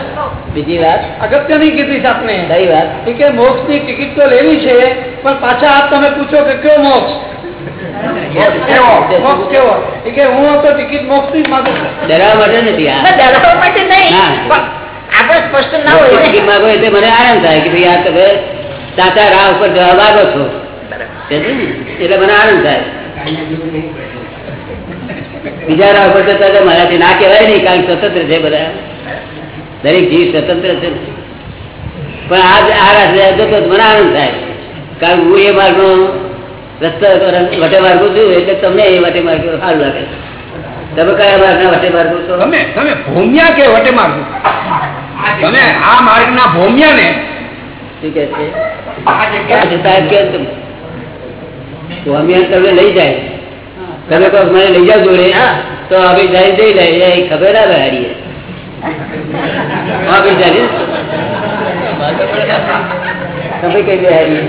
બીજી વાત? અગત્યની કીધી છે આપને. કઈ વાત? કે મોક્ષની ટિકિટ તો લેવી છે પણ પાછા આપ તમે પૂછો કે કયો મોક્ષ? હું તો ટિકિટ મોક્ષની જ માંગુ છું. ડરાવવા માટે નથી ડરાવવા માટે નહીં. આપણે સ્પષ્ટ ના હોય. માંગો એટલે મને આનંદ થાય કે ભાઈ આ તમે સાચા રાહ ઉપર જવા માંગો છો. એટલે મને આનંદ થાય. બીજા ઉપર જતા તો મારાથી ના કહેવાય નહીં કારણ સ્વતંત્ર છે બધા. દરેક જીવ સ્વતંત્ર છે. પણ આ આ રાહ જતો મને આનંદ થાય. કારણ હું એ માર્ગનો રસ્તો વટે માર્ગો છું એટલે તમને એ વટે માર્ગો સારું લાગે. તમે કયા માર્ગના વટે માર્ગો છો? તમે તમે ભૂમ્યા કે વટે માર્ગો? તમે આ માર્ગના ભૂમ્યા ને શું કે છે? સાહેબ કે તમે સ્વામિયાન તમને લઈ જાય. તમે કહો મને લઈ જાવ જોડે તો હવે જાય જઈ જાય એ ખબર આવે હારીએ ભાઈ જાય તમે કઈ દે હારીએ.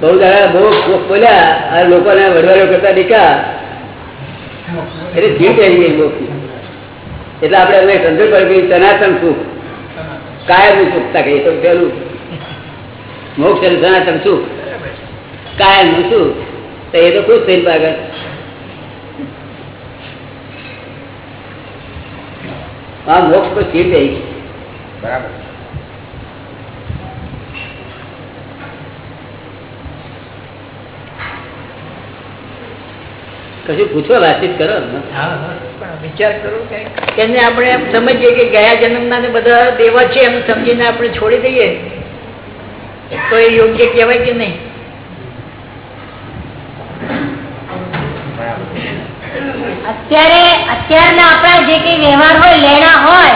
બહુ બોલ્યા લોકોને વડવાડો કરતા દીકા એટલે ચીડ કઈ ગઈ એટલે આપણે હવે સમજ પડી સનાતન સુખ. કાયમ સુખતા કહીએ તો પેલું. મોક્ષ અને સનાતન સુખ. કાયમનું સુખ. તો એ તો ખુશ થઈને પાગળ આ મોક્ષ પર ચીડ કઈ બરાબર. કશું પૂછો વાતચીત કરો વિચાર કરો એને આપણે એમ સમજીએ કે ગયા જન્મના ને બધા દેવા છે એમ સમજીને આપણે છોડી દઈએ. તો એ યોગ્ય કહેવાય કે નહીં? અત્યારે અત્યારના આપણા જે કઈ વ્યવહાર હોય લેણા હોય?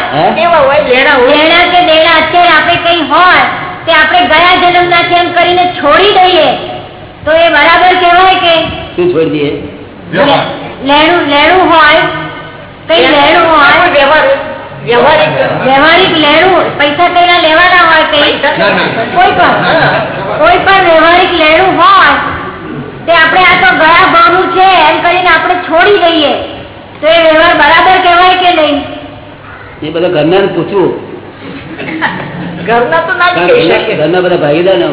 લેણા કે દેણા અત્યારે આપણે કઈ હોય તે આપણે ગયા જન્મના કેમ કરીને છોડી દઈએ. તો એ બરાબર કહેવાય કે શું છોડી દઈએ? લેણું લેણું હોય કઈ લેણું હોય? વ્યવહારિક. વ્યવહારિક લેણું પૈસા કઈના લેવાના હોય કઈ? પૈસા ના, ના. કોઈ પણ. કોઈ પણ વ્યવહારિક લેણું હોય તે આપણે આ તો ગયા ભાવનું છે એમ કરીને આપણે છોડી દઈએ. તો એ વ્યવહાર બરાબર કહેવાય કે નહીં? એ બધા ઘરના પૂછવું. ઘરના તો ના ઘરના બધા ભાગીદાર ને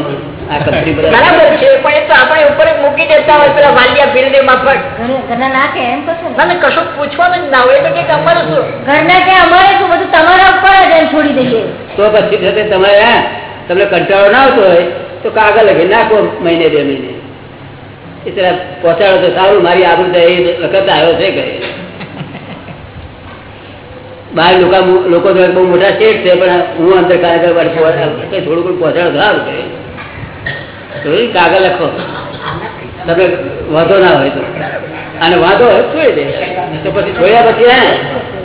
બરાબર છે પણ એ તો આપણે ઉપર મૂકી દેતા હોય પેલા વાલિયા ફીરને માફક ઘરના ના કે એમ કહો ના કશું પૂછવાનું જ ના હોય તો કે અમારું શું ઘરના કે અમારે શું બધું તમારા ઉપર જ એમ છોડી દઈએ તો પછી સાથે તમારે તમને કંટાળો ના આવતો હોય તો કાગળ લખી નાખો મહિને બે મહિને એ તરફ પહોંચાડો તો સારું મારી આબરૂ એ વખત આવ્યો છે કહે બહાર લોકો લોકો તો બહુ મોટા શેઠ છે પણ હું અંદર કાર્યકર થોડું થોડું પહોંચાડો સારું કહે કાગળ લખો તમે વાંધો ના હોય તો અને વાંધો હોય તો છોડી દે તો પછી છોડ્યા પછી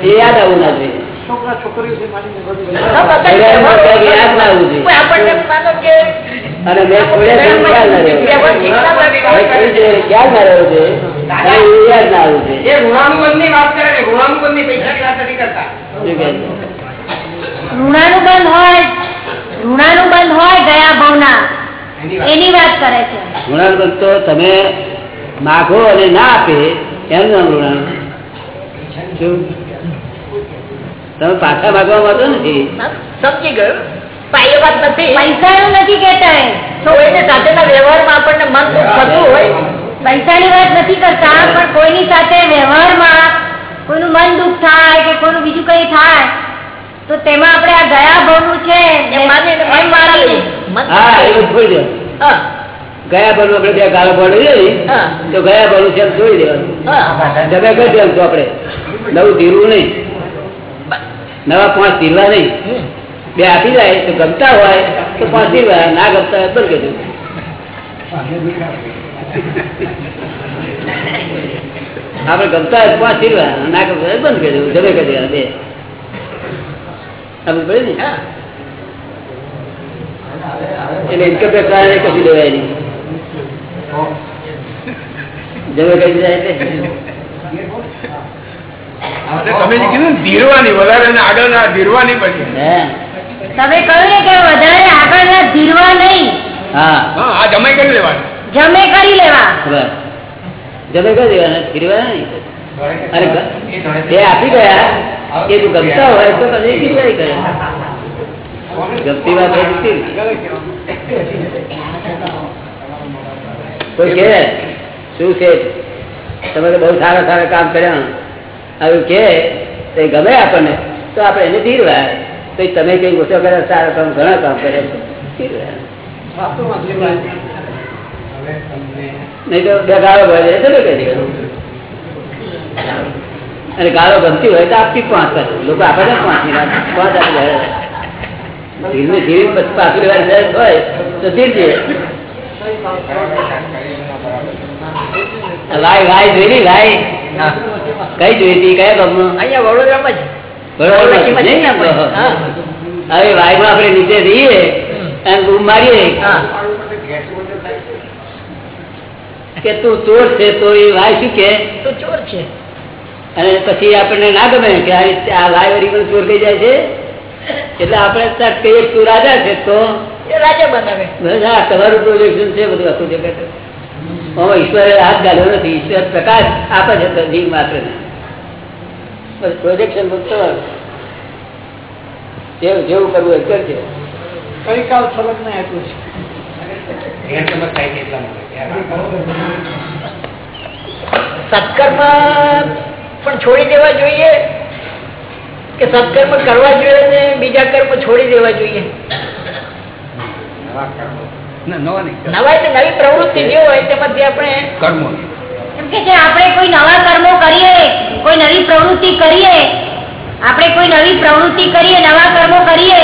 હે એ યાદ આવવું ના જોઈએ ના, બધા ઘરમાં ક્યાંક યાદ ના આવવું જોઈએ. કોઈ આપણને એમ માનો કે અને મેં છોડ્યા છે ખ્યાલ ના રહેવો. વ્યવહાર ઠીક ના લાગે. મેં છોડી છે ખ્યાલ ના રહેવો જોઈએ. અને એ યાદ ના આવવું જોઈએ. એ ઋણાનુબંધની વાત કરે છે ઋણાનુબંધની પૈસાની વાત નથી કરતા શું કહે છે? ઋણાનું બંધ હોય ઋણાનું બંધ હોય ગયા ભાવના એની વાત કરે છે. ઋણાનુબંધ ભક્તો તમે માગો અને ના આપે એનું નામ ઋણાનુબંધ. તમે પાછા માગવા માંગો નથી સમજી ગયો. પૈસાનું નથી કેતા સાથેના વ્યવહારમાં આપણને મન દુઃખ થતું હોય. પૈસાની વાત નથી કરતા પણ કોઈની સાથે વ્યવહારમાં કોઈનું મન દુઃખ થાય કે કોઈનું બીજું કઈ થાય તો તેમાં આપણે આ ગયા ભાવનું છે હા એ છોડી દો ગયા ભરનું આપણે ત્યાં ગાળો ને તો ગયા ભરનું છે છોડી દેવાનું. તમે કરી દેવાનું આપણે. નવું ધીરવું નહીં. નવા પાંચ ધીરવા નહીં. બે આપી જાય તો ગમતા હોય તો પાંચ ધીરવા ના ગમતા હોય બંધ કરી દેવું. આપણે ગમતા હોય પાંચ ધીરવા ના ગમતા હોય બંધ કરી દેવું. જમે કરી દેવા બે. આપણે પડે ને. હા. એટલે ઇન્કમ ટેક્સ વાળાને કશું દેવાય નહીં. જમે કરી દીધા એટલે તમે જે કીધું ધીરવાની વધારે આગળ ના ધીરવાની પછી. હે. તમે કહ્યું ને કે વધારે આગળના ધીરવા નહીં. હા. જમાઈ કરી લેવા જમે કરી લેવા. જમે કરી દેવાના ધીરવા નહીં. અને એ આપી ગયા. એ તું ગમતા હોય તો તમે ધીરવાઈ કરે ગમતી વાત કોઈ કે? શું છે તમે તો બહુ સારા સારા કામ કર્યા. આવું કે તે ગમે આપણને તો આપણે એને ધીરવા તો તમે કઈ ઓછો કર્યા સારા કામ ઘણા કામ કર્યા છે ધીરવા નહીં તો બે ગાળો ભરે તો કહી દેવાનું અને ગાળો ગમતી હોય તો આપતી પાંચ લોકો આપે પાંચની વાત. પાંચ આપી જાય. ધીરને પાછું હોય તો ધીરજે લાય લાય જોઈ લી કઈ જોઈ હતી? કયા ગામમાં અહીંયા વડોદરામાં જ. બરોબર નહીં આમ તો. હા. હવે વાયમાં આપણે નીચે રહીએ અને બૂમ મારીએ. હા. કે તું ચોર છે તો એ વાય શું કે? તો ચોર છે. અને પછી આપણને ના ગમે કે આ રીતે આ વાય વળી પણ ચોર કહી જાય છે? એટલે આપણે કહીએ તું રાજા છે તો? રાજા બનાવે. બસ આ તમારું પ્રોજેક્શન છે બધું આખું જગત. આમાં ઈશ્વરે હાથ ગાલ્યો નથી ઈશ્વર પ્રકાશ આપે છે તો જીવ માત્ર પ્રોજેક્શન બધું જેવું કરવું એ કરજે. કઈ કાલ ફરક નહીં આપ્યું છે ગેરસમજ થાય છે એટલા માટે સત્કર્મ પણ છોડી દેવા જોઈએ કે સત્કર્મ કરવા જોઈએ ને બીજા કર્મ છોડી દેવા જોઈએ? નવા એટલે પ્રવૃત્તિ જે હોય તેમાંથી આપણે કર્મો. એમ કે આપણે કોઈ નવા કર્મો કરીએ કોઈ નવી પ્રવૃત્તિ કરીએ આપણે કોઈ નવી પ્રવૃત્તિ કરીએ નવા કર્મો કરીએ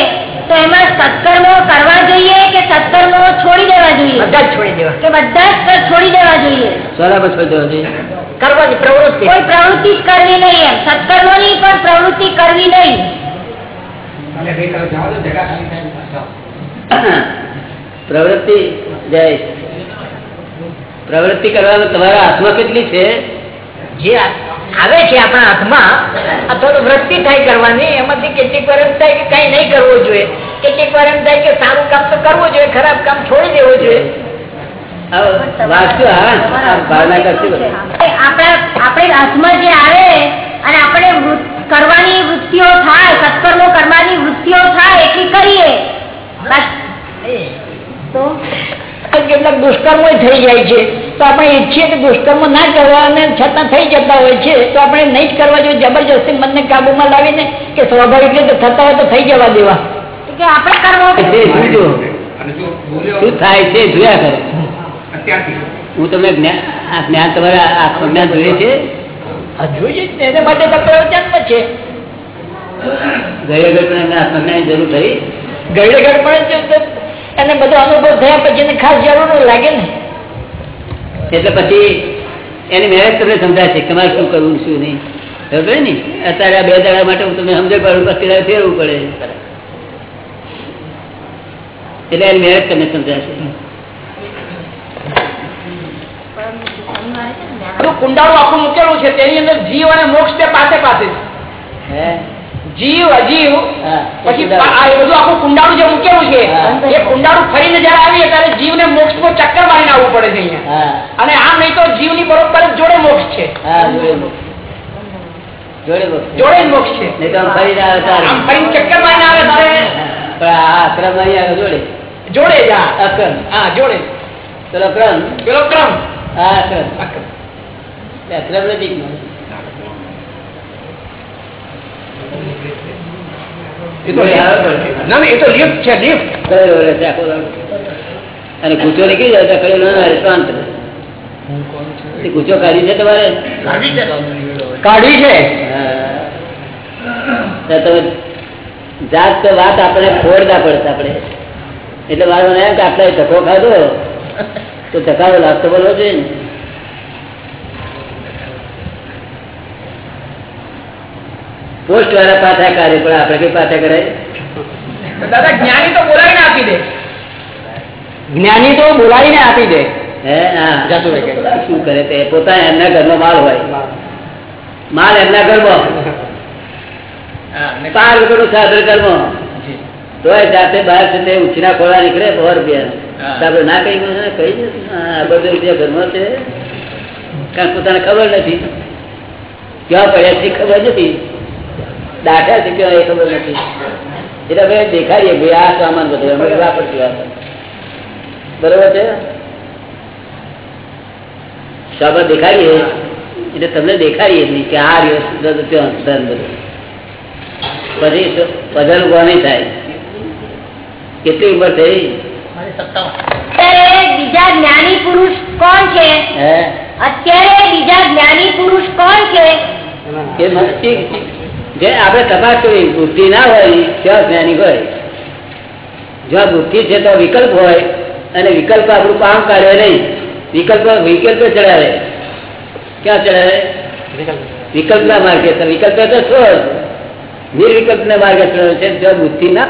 તો એમાં સત્કર્મો કરવા જોઈએ કે સત્કર્મો છોડી દેવા જોઈએ? બધા જ છોડી દેવા. કે બધા જ છોડી દેવા જોઈએ? સોલા પર છોડી દેવા જોઈએ? કરવાની પ્રવૃત્તિ. કોઈ પ્રવૃત્તિ કરવી નહીં એમ. સત્કર્મોની પણ પ્રવૃત્તિ કરવી નહીં. પ્રવૃત્તિ જય. પ્રવૃત્તિ કરવાનો તમારા હાથમાં કેટલી છે? જે આવે છે આપણા હાથમાં અથવા તો વૃત્તિ થાય કરવાની એમાંથી કેટલીક વાર એમ થાય કે કઈ નહીં કરવું જોઈએ. કેટલીક વાર એમ થાય કે સારું કામ તો કરવું જોઈએ ખરાબ કામ છોડી દેવું જોઈએ. આપણા હાથમાં જે આવે અને આપણે કરવાની વૃત્તિઓ થાય સત્કર્મો કરવાની વૃત્તિઓ થાય એટલી કરીએ. તો? કેટલાક દુષ્કર્મો થઈ જાય છે. તો આપણે ઈચ્છીએ કે દુષ્કર્મ ના કરવા અને છતાં થઈ જતા હોય છે તો આપણે નહીં જ કરવા જોઈએ. જબરજસ્તી મનને કાબુમાં લાવીને કે સ્વાભાવિક રીતે થતા હોય તો થઈ જવા દેવા. કે આપણે કરવો શું થાય છે જોયા કરો. હું તમને જ્ઞાન આ જ્ઞાન તમારા જોઈએ છે? જોઈએ જ એને માટે તો પ્રવચન છે ગયે ગયે પણ જરૂર થઈ ગળે ગળ પણ એને બધો અનુભવ થયા પછી એને ખાસ જરૂર લાગે ને. એટલે પછી એની મેરેજ તમને સમજાય છે કે મારે શું કરવું શું નહીં. ખબર ને? અત્યારે આ બે દાડા માટે હું તમને સમજણ પાડું પછી ફેરવું પડે. એટલે એની મેરેજ તમને સમજાશે કુંડાળું આખું મૂકેલું છે તેની અંદર જીવ અને મોક્ષ તે પાસે પાસે છે. જીવ અજીવ. પછી બધું આખું કુંડાળું જે મૂકેલું છે? એ કુંડાળું ફરીને જયારે આવીએ ત્યારે જીવને મોક્ષ નો ચક્કર મારીને આવવું પડે છે અહીંયા. અને આમ નહીં તો જીવની બરોબર જોડે મોક્ષ છે. જોડે મોક્ષ છે. તારે. ચક્કર મારીને આવે પણ અક્રમ આવે જોડે. જોડે જ. અક્રમ. હા જોડે. પેલો ક્રમ. પેલો ક્રમ. હા અક્રમ. અક્રમ. અને ગુચો નીકળી જાય તો ના રહે, શાંત રહે. તે ગુચો કાઢી છે તમારે? કાઢી છે. તમે જાત તો વાત આપણે ફોડતા પડશે આપણે. એટલે મારો એમ કે આટલા ધક્કો ખાધો. તો ધક્કાનો લાભ તો બોલવો જોઈએ ને. પોસ્ટ વાળા પાછા કરે પણ આપણે કઈ પાછા કરાય દાદા જ્ઞાની તો બોલાવીને આપી દે. જ્ઞાની તો બોલાવીને આપી દે. હે? હા. જાતું રહે કે. શું કરે તે? પોતાના એમના ઘરનો માલ હોય. માલ એમના ઘરમાં. પાર વગરનું સાધન ઘરમાં. તોય જાતે બહાર છે તે ઉછીના ખોળા નીકળે સો રૂપિયા. આપડે ના કહી ને કહી દે આ બધો રૂપિયા ઘરમાં છે. કારણ પોતાને ખબર નથી. ક્યાં પડ્યા છે ખબર નથી. દાખલા શીખ્યો એ ખબર નથી. એટલે ભાઈ દેખાડીએ ભાઈ આ સામાન બધું. અમે વાપરતી વાત બરોબર છે? સાબા દેખાડીએ. એટલે તમને દેખાડીએ નહીં કે આ રહ્યો શુદ્ધ ધન બધું. પછી પધલ કોની થાય? કેટલી ઉંમર થઈ? બીજા જ્ઞાની પુરુષ કોણ છે? હે? અત્યારે બીજા જ્ઞાની પુરુષ કોણ છે? કે મસ્તી જે આપણે તપાસ કરી બુદ્ધિ ના હોય ત્યાં જ્ઞાની હોય. જ્યાં બુદ્ધિ છે તો વિકલ્પ હોય, અને વિકલ્પ આપણું કામ કાઢે નહીં. વિકલ્પ વિકલ્પ ચડાવે. ક્યાં ચડાવે? વિકલ્પ ના માર્ગે. વિકલ્પ તો છો જ નિર્વિકલ્પ ના માર્ગે ચડાવે છે. જ્યાં બુદ્ધિ ના